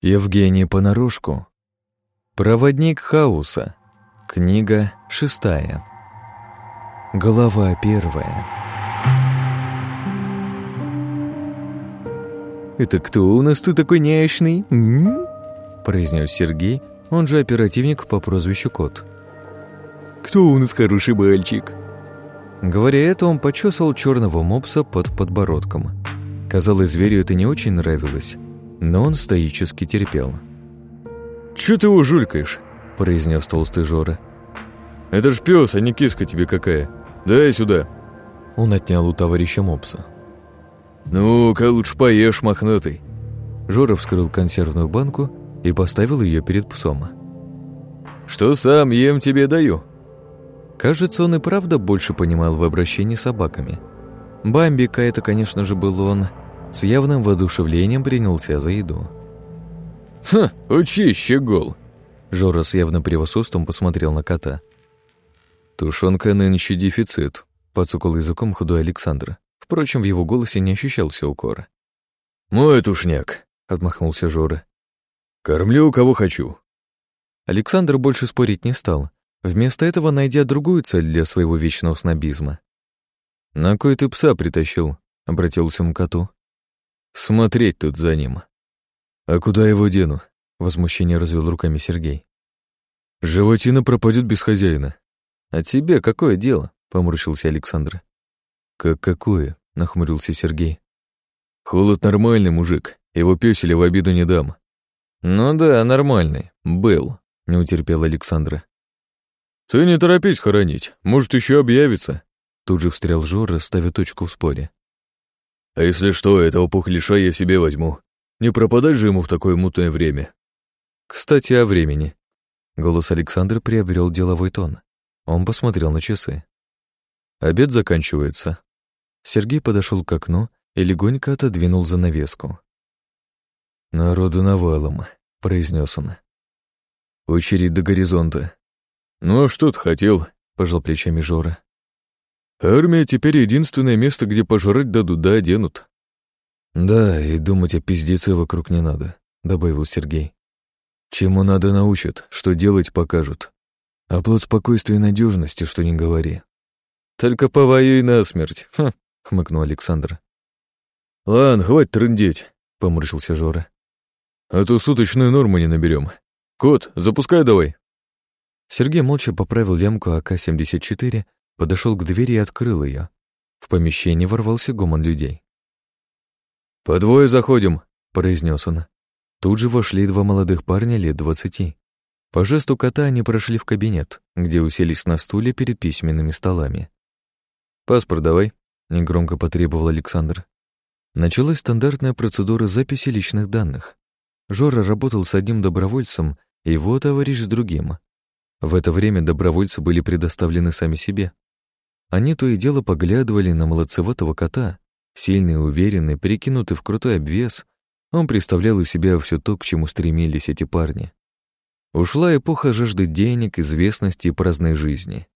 Евгений Понарошку. Проводник хаоса. Книга шестая. Глава первая. «Это кто у нас тут такой няшный?» произнес Сергей, он же оперативник по прозвищу Кот. «Кто у нас хороший мальчик?» Говоря это, он почесал черного мопса под подбородком. Казалось, зверю это не очень нравилось, но он стоически терпел. «Чё ты его жулькаешь?» – произнес толстый Жора. «Это ж пес, а не киска тебе какая. Дай сюда!» Он отнял у товарища мопса. «Ну-ка, лучше поешь, мохнатый!» Жора вскрыл консервную банку и поставил ее перед псом. «Что сам ем тебе даю?» Кажется, он и правда больше понимал в обращении с собаками. Бамбика это, конечно же, был он, с явным воодушевлением принялся за еду. «Ха, учи, щегол!» Жора с явным превосходством посмотрел на кота. «Тушенка нынче дефицит», — подсукал языком худой Александр. Впрочем, в его голосе не ощущался укора. «Мой тушняк», — отмахнулся Жора. «Кормлю, кого хочу». Александр больше спорить не стал, вместо этого найдя другую цель для своего вечного снобизма. «На кой ты пса притащил?» — обратился он к коту. «Смотреть тут за ним». «А куда его дену?» — возмущение развел руками Сергей. «Животина пропадет без хозяина». «А тебе какое дело?» — поморщился Александр. «Как какое?» — нахмурился Сергей. «Холод нормальный, мужик. Его пёселя в обиду не дам». «Ну да, нормальный. Был», — не утерпел Александра. «Ты не торопись хоронить. Может, еще объявится». Тут же встрял Жора, ставя точку в споре. «А если что, этого пухлиша я себе возьму. Не пропадать же ему в такое мутное время». «Кстати, о времени». Голос Александра приобрел деловой тон. Он посмотрел на часы. «Обед заканчивается». Сергей подошел к окну и легонько отодвинул занавеску. «Народу навалом», — произнес он. «Очередь до горизонта». «Ну а что ты хотел?» — пожал плечами Жора. «Армия теперь единственное место, где пожрать дадут да оденут». «Да, и думать о пиздеце вокруг не надо», — добавил Сергей. «Чему надо научат, что делать покажут. А плод спокойствия и надежности, что не говори». «Только повоюй насмерть», хм, — хмыкнул Александр. «Ладно, хватит трындеть», — поморщился Жора. «А то суточную норму не наберем. Кот, запускай давай». Сергей молча поправил лямку АК-74, подошел к двери и открыл ее. В помещении ворвался гомон людей. «По двое заходим», — произнес он. Тут же вошли два молодых парня лет двадцати. По жесту кота они прошли в кабинет, где уселись на стуле перед письменными столами. «Паспорт давай», — негромко потребовал Александр. Началась стандартная процедура записи личных данных. Жора работал с одним добровольцем, его товарищ с другим. В это время добровольцы были предоставлены сами себе. Они то и дело поглядывали на молодцеватого кота, сильный, уверенный, перекинутый в крутой обвес. Он представлял из себя все то, к чему стремились эти парни. Ушла эпоха жажды денег, известности и праздной жизни.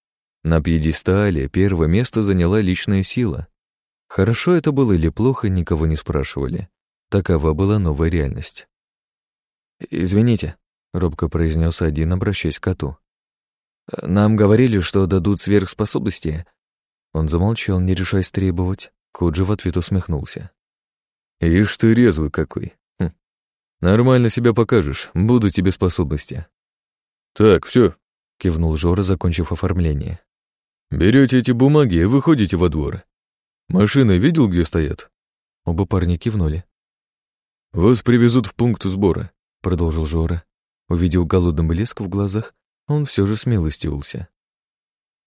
На пьедестале первое место заняла личная сила. Хорошо это было или плохо, никого не спрашивали. Такова была новая реальность. «Извините», — робко произнес один, обращаясь к коту. «Нам говорили, что дадут сверхспособности». Он замолчал, не решаясь требовать. Кот же в ответ усмехнулся. «Ишь ты резвый какой. Хм. Нормально себя покажешь, буду тебе способности». «Так, все, кивнул Жора, закончив оформление. Берете эти бумаги и выходите во двор. Машины видел, где стоят?» Оба парня кивнули. «Вас привезут в пункт сбора продолжил Жора. Увидев голодный блеск в глазах, он все же смилостивился.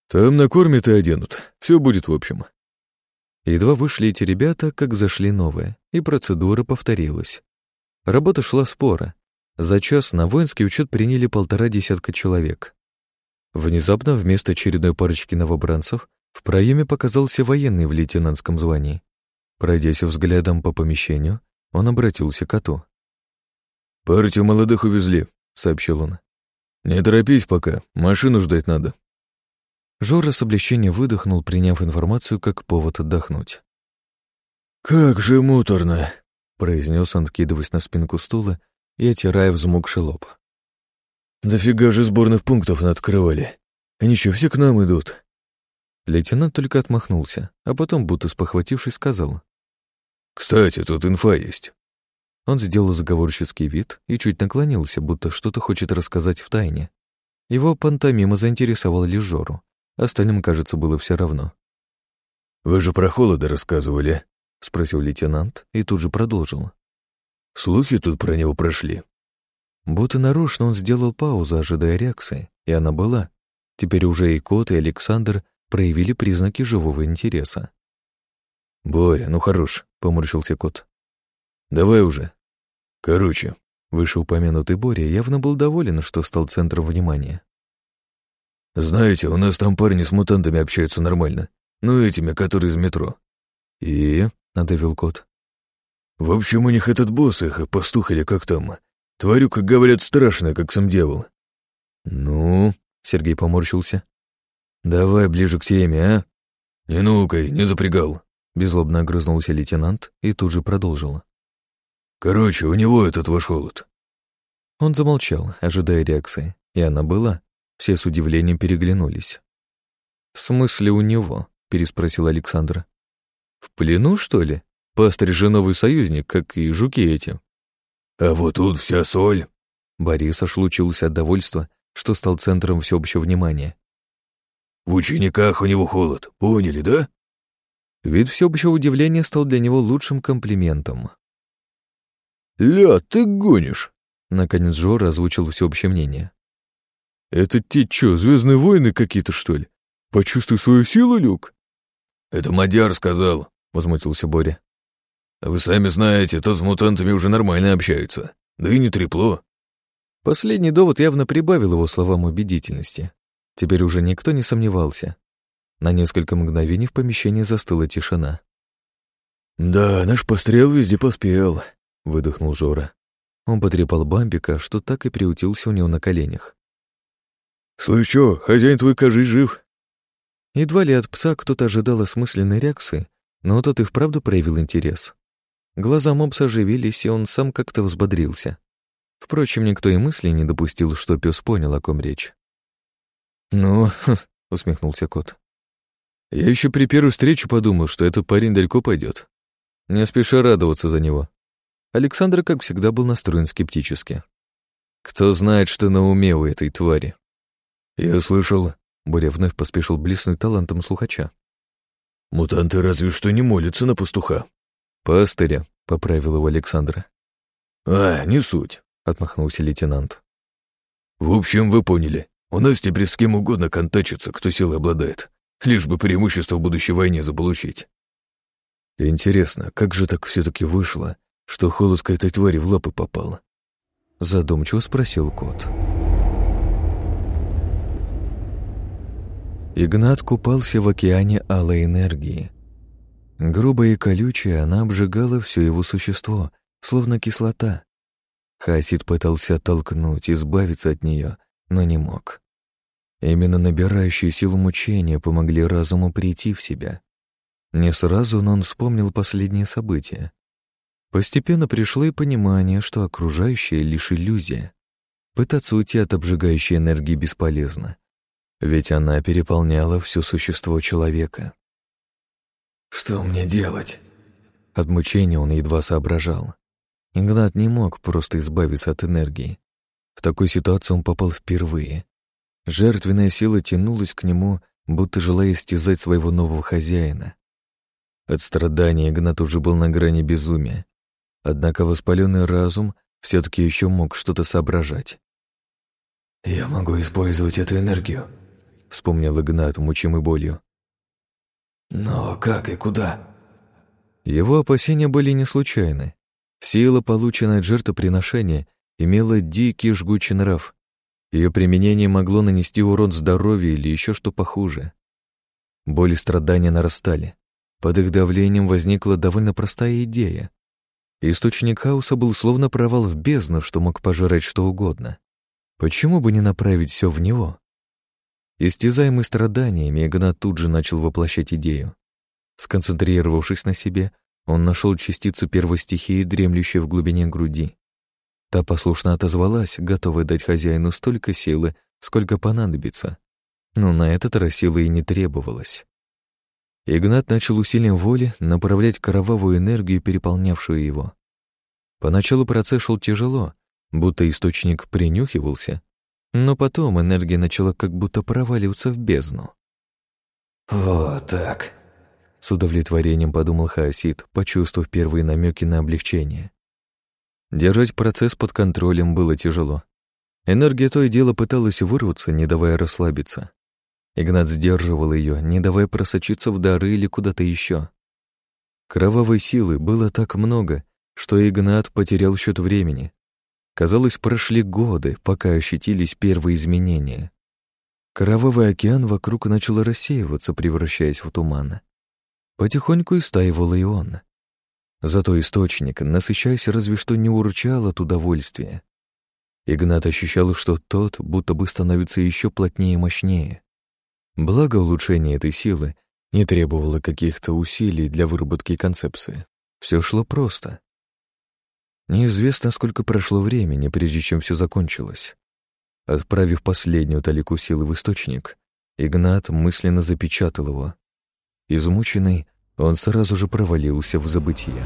«Там накормят и оденут. Все будет в общем». Едва вышли эти ребята, как зашли новые, и процедура повторилась. Работа шла спора. За час на воинский учет приняли полтора десятка человек. Внезапно вместо очередной парочки новобранцев в проеме показался военный в лейтенантском звании. Пройдясь взглядом по помещению, он обратился к коту. «Партию молодых увезли», — сообщил он. «Не торопись пока, машину ждать надо». Жора с облегчением выдохнул, приняв информацию как повод отдохнуть. «Как же муторно», — произнес он, откидываясь на спинку стула и отирая взмокший лоб. «Дофига же сборных пунктов открывали. Они что, все к нам идут?» Лейтенант только отмахнулся, а потом, будто спохватившись, сказал. «Кстати, тут инфа есть». Он сделал заговорческий вид и чуть наклонился, будто что-то хочет рассказать в тайне. Его пантомима заинтересовала лишь Жору. Остальным, кажется, было все равно. «Вы же про холода рассказывали?» — спросил лейтенант и тут же продолжил. «Слухи тут про него прошли». Будто нарочно он сделал паузу, ожидая реакции, и она была. Теперь уже и Кот, и Александр проявили признаки живого интереса. «Боря, ну хорош», — поморщился кот. «Давай уже». «Короче», — вышеупомянутый Боря явно был доволен, что стал центром внимания. «Знаете, у нас там парни с мутантами общаются нормально. Ну, этими, которые из метро». «И?» — надавил кот. «В общем, у них этот босс их, пастух или как там. Тварюка, говорят, страшная, как сам дьявол». «Ну?» — Сергей поморщился. «Давай ближе к теме, а?» «Не нукай, не запрягал», — беззлобно огрызнулся лейтенант и тут же продолжил. «Короче, у него этот ваш холод». Он замолчал, ожидая реакции, и она была. Все с удивлением переглянулись. «В смысле у него?» — переспросил Александр. «В плену, что ли? Пастырь же новый союзник, как и жуки эти». «А вот тут вся соль». Борис аж от довольства, что стал центром всеобщего внимания. В учениках у него холод, поняли, да?» Вид всеобщего удивления стал для него лучшим комплиментом. «Ля, ты гонишь!» Наконец Жора озвучил всеобщее мнение. «Это те чё, звездные войны какие-то, что ли? Почувствуй свою силу, Люк?» «Это Мадяр сказал», — возмутился Боря. «Вы сами знаете, то с мутантами уже нормально общаются. Да и не трепло». Последний довод явно прибавил его словам убедительности. Теперь уже никто не сомневался. На несколько мгновений в помещении застыла тишина. «Да, наш пострел везде поспел», — выдохнул Жора. Он потрепал бамбика, что так и приутился у него на коленях. «Слышь, чё, хозяин твой, кажись, жив?» Едва ли от пса кто-то ожидал осмысленной реакции, но тот и вправду проявил интерес. Глаза мопса оживились, и он сам как-то взбодрился. Впрочем, никто и мысли не допустил, что пес понял, о ком речь. «Ну, — усмехнулся кот. Я еще при первой встрече подумал, что этот парень далеко пойдет. Не спеша радоваться за него. Александр, как всегда, был настроен скептически. Кто знает, что на уме у этой твари? Я слышал, Боря вновь поспешил блеснуть талантом слухача. Мутанты разве что не молятся на пастуха. Пастыря, поправил его Александр. А, не суть, отмахнулся лейтенант. В общем, вы поняли. У нас теперь с кем угодно контачится, кто силой обладает, лишь бы преимущество в будущей войне заполучить. Интересно, как же так все-таки вышло, что холод к этой твари в лапы попал? Задумчиво спросил кот. Игнат купался в океане алой энергии. Грубая и колючая, она обжигала все его существо, словно кислота. Хасид пытался оттолкнуть, избавиться от нее, но не мог. Именно набирающие силу мучения помогли разуму прийти в себя. Не сразу, но он вспомнил последние события. Постепенно пришло и понимание, что окружающее — лишь иллюзия. Пытаться уйти от обжигающей энергии бесполезно, ведь она переполняла все существо человека. «Что мне делать?» От мучения он едва соображал. Игнат не мог просто избавиться от энергии. В такой ситуации он попал впервые. Жертвенная сила тянулась к нему, будто желая истязать своего нового хозяина. От страдания Игнат уже был на грани безумия. Однако воспаленный разум все-таки еще мог что-то соображать. «Я могу использовать эту энергию», — вспомнил Игнат, мучимый болью. «Но как и куда?» Его опасения были не случайны. Сила, полученная от жертвоприношения, имела дикий жгучий нрав. Ее применение могло нанести урон здоровью или еще что похуже. Боли и страдания нарастали. Под их давлением возникла довольно простая идея. Источник хаоса был словно провал в бездну, что мог пожирать что угодно. Почему бы не направить все в него? Истязаемый страданиями, Игнат тут же начал воплощать идею. Сконцентрировавшись на себе, он нашел частицу первой стихии, дремлющей в глубине груди. Та послушно отозвалась, готовая дать хозяину столько силы, сколько понадобится. Но на этот раз силы и не требовалось. Игнат начал усилием воли направлять кровавую энергию, переполнявшую его. Поначалу процесс шел тяжело, будто источник принюхивался, но потом энергия начала как будто проваливаться в бездну. «Вот так», — с удовлетворением подумал Хаосид, почувствовав первые намеки на облегчение. Держать процесс под контролем было тяжело. Энергия то и дело пыталась вырваться, не давая расслабиться. Игнат сдерживал ее, не давая просочиться в дары или куда-то еще. Кровавой силы было так много, что Игнат потерял счет времени. Казалось, прошли годы, пока ощутились первые изменения. Кровавый океан вокруг начал рассеиваться, превращаясь в туман. Потихоньку истаивал и он. Зато источник, насыщаясь, разве что не урчал от удовольствия. Игнат ощущал, что тот будто бы становится еще плотнее и мощнее. Благо улучшение этой силы не требовало каких-то усилий для выработки концепции. Все шло просто. Неизвестно, сколько прошло времени, прежде чем все закончилось. Отправив последнюю талику силы в источник, Игнат мысленно запечатал его. Измученный, он сразу же провалился в забытие.